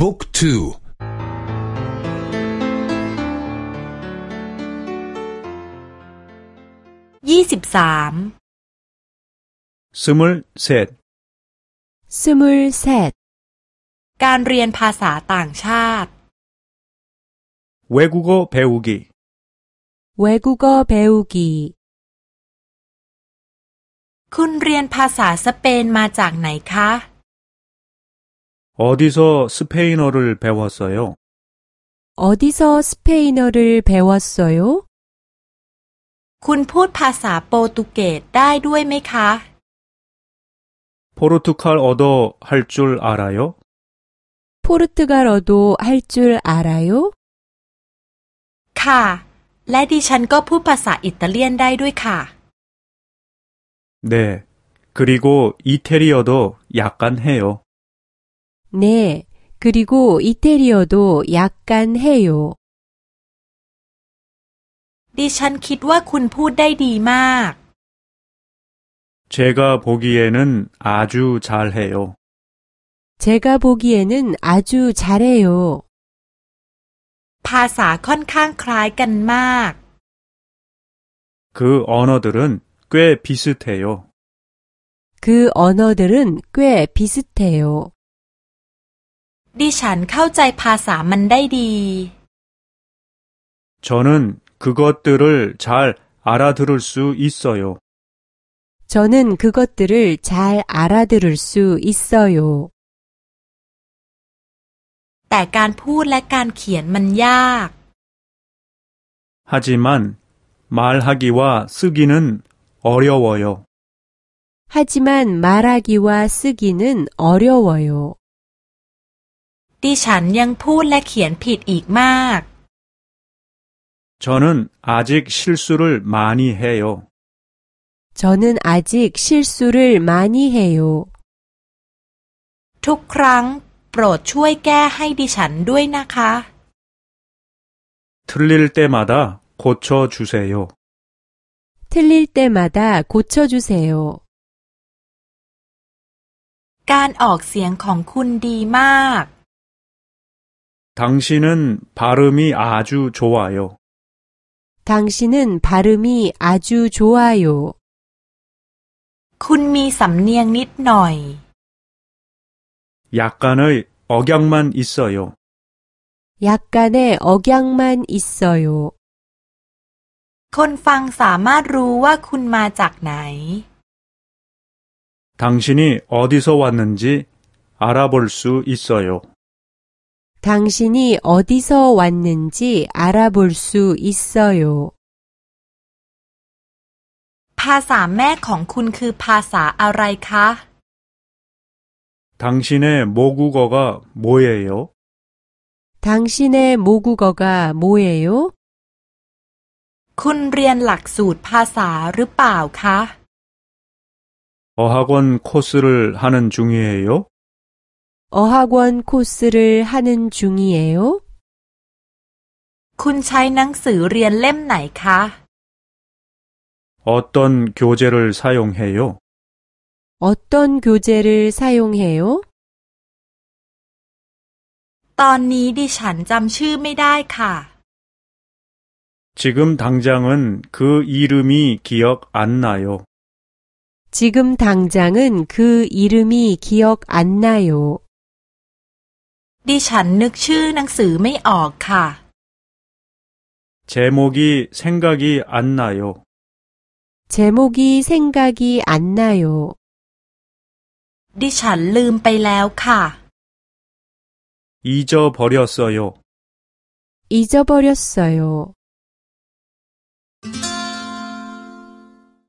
บุ๊กทูยี่สิบสาม 스물셋 스물셋 การเรียนภาษาต่างชาติ 외국어 배우기 외국어 배우기 คุณเรียนภาษาสเปนมาจากไหนคะ 어디서 스페인어를 배웠어요? 어디서 스페인어를 배웠어요? คุณพูดภาษาโปรตุเกสได้ด้วยไหมคะ 포르투갈어도 할 줄 알아요? 포르투갈어도 할 줄 알아요? ค่ะ และดิฉันก็พูดภาษาอิตาเลียนได้ด้วยค่ะ 네. 그리고 이태리어도 약간 해요. 네. 그리고 이태리어도 약간 해요. ดิฉันคิดว่าคุณพูดได้ดีมาก 제가 보기에는 아주 잘해요. 제가 보기에는 아주 잘해요. ภาษาค่อนข้างคล้ายกันมาก 그 언어들은 꽤 비슷해요. 그 언어들은 꽤 비슷해요. ดิฉันเข้าใจภาษามันได้ดี 저는 그것들을 잘 알아들을 수 있어요. 저는 그것들을 잘 알아들을 수 있어요. แต่การพูดและการเขียนมันยาก 하지만 말하기와 쓰기는 어려워요. 하지만 말하기와 쓰기는 어려워요. ดิฉันยังพูดและเขียนผิดอีกมาก 저는 아직 실수를 많이 해요. 저는 아직 실수를 많이 해요. ทุกครั้งโปรดช่วยแก้ให้ดิฉันด้วยนะคะ 틀릴 때마다 고쳐 주세요. 틀릴 때마다 고쳐주세요. การออกเสียงของคุณดีมาก 당신은 발음이 아주 좋아요. 당신은 발음이 아주 좋아요. คุณมีสำเนียงนิดหน่อย 약간의 억양만 있어요. 약간의 억양만 있어요. คนฟังสามารถรู้ว่าคุณมาจากไหน 당신이 어디서 왔는지 알아볼 수 있어요. 당신이 어디서 왔는지 알아볼 수 있어요. ภาษาแม่ของคุณคือภาษาอะไรคะ 당신의 모국어가 뭐예요? 당신의 모국어가 뭐예요? คุณเรียนหลักสูตรภาษาหรือเปล่าคะ 어학원 코스를 하는 중이에요? 어학원 코스를 하는 중이에요? คุณใช้หนังสือเรียนเล่มไหนคะ 어떤 교재를 사용해요? 어떤 교재를 사용해요? ตอนนี้ดิฉันจำชื่อไม่ได้ค่ะ 지금 당장은 그 이름이 기억 안 나요. 지금 당장은 그 이름이 기억 안 나요. ดิฉันนึกชื่อหนังสือไม่ออกค่ะ 제목이 생각이 안 나요. 제목이 생각이 안 나요. ดิฉันลืมไปแล้วค่ะ 잊어버렸어요. 잊어버렸어요.